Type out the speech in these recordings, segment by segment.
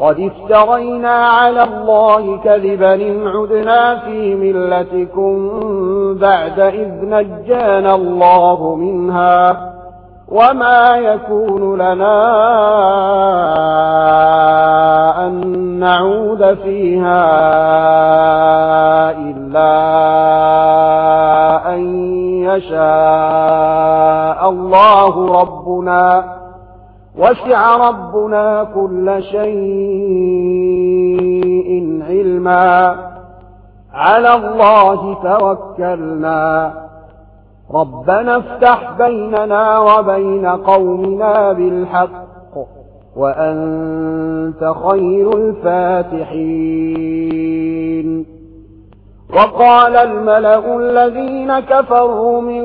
قد افترينا على الله كذبا إن عدنا في ملتكم بعد إذ نجان الله منها وما يكون لنا أن نعود فيها إلا أن يشاء الله ربنا وسع ربنا كل شيء علما. على الله توكلنا. ربنا افتح بيننا وبين قومنا بالحق وأنت خير الفاتحين. وقال الملأ الذين كفروا من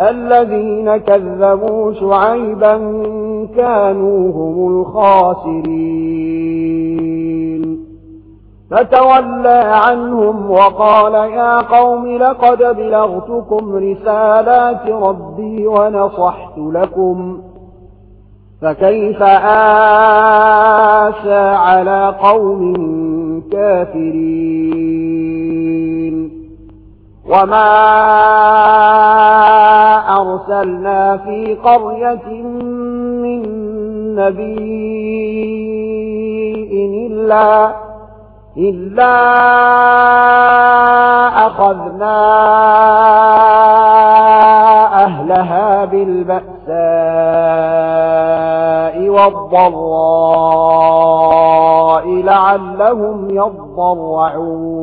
الذين كذبوا شعيبا كانوا هم الخاسرين. فتولى عنهم وقال يا قوم لقد بلغتكم رسالات ربي ونصحت لكم. فكيف آسى على قوم كافرين؟ وما أرسلنا في قرية من نبي إلا إلا أخذنا أهلها بالبأساء والضراء لعلهم يضرعون.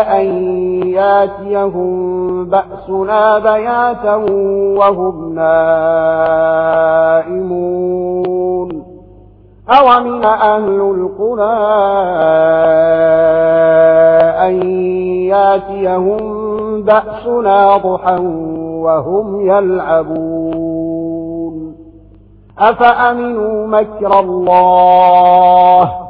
أن ياتيهم بأسنا بياتا وهم نائمون أومن أهل القرى أن ياتيهم بأسنا ضحا وهم يلعبون أفأمنوا مكر الله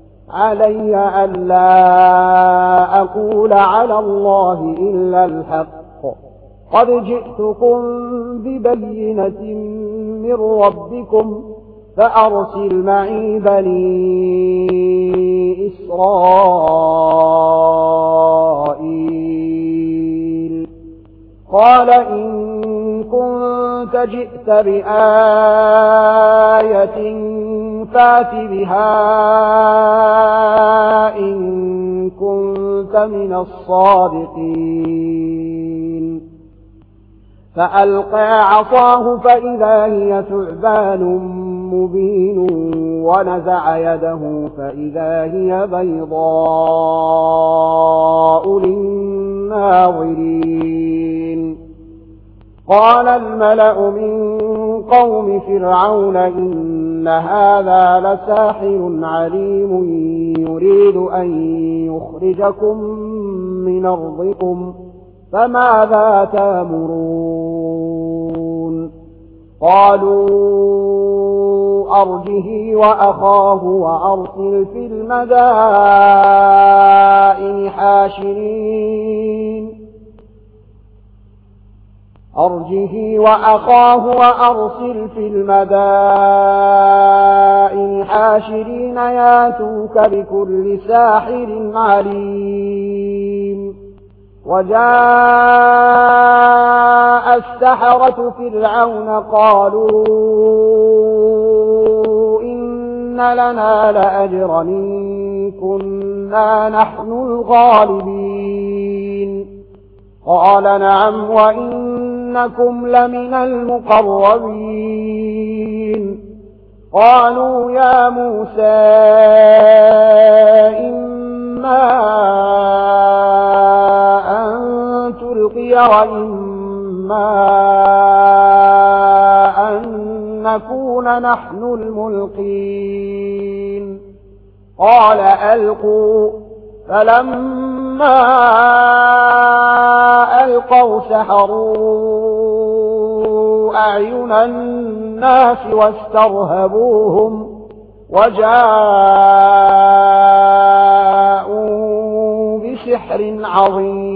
علي ألا أقول على الله إلا الحق. قد جئتكم ببينة من ربكم فأرسل معي بني إسرائيل. قال إن كنت جئت بآية فات بها إن كنت من الصادقين. فألقى عصاه فإذا هي تعبان مبين ونزع يده فإذا هي بيضاء للناظرين. قال الملأ من قوم فرعون إن هذا لساحر عليم يريد أن يخرجكم من أرضكم فماذا تأمرون؟ قالوا أرجه وأخاه وأرسل في المدائن حاشرين ربه وأخاه وأرسل في المدائن حاشرين ياتوك بكل ساحر عليم. وجاء السحرة فرعون قالوا إن لنا لأجرا إن كنا نحن الغالبين. قال نعم وإن إنكم لمن المقربين. قالوا يا موسى إما أن تلقي وإما أن نكون نحن الملقين. قال ألقوا. فلما ألقوا سحروا أعين الناس واسترهبوهم وجاءوا بسحر عظيم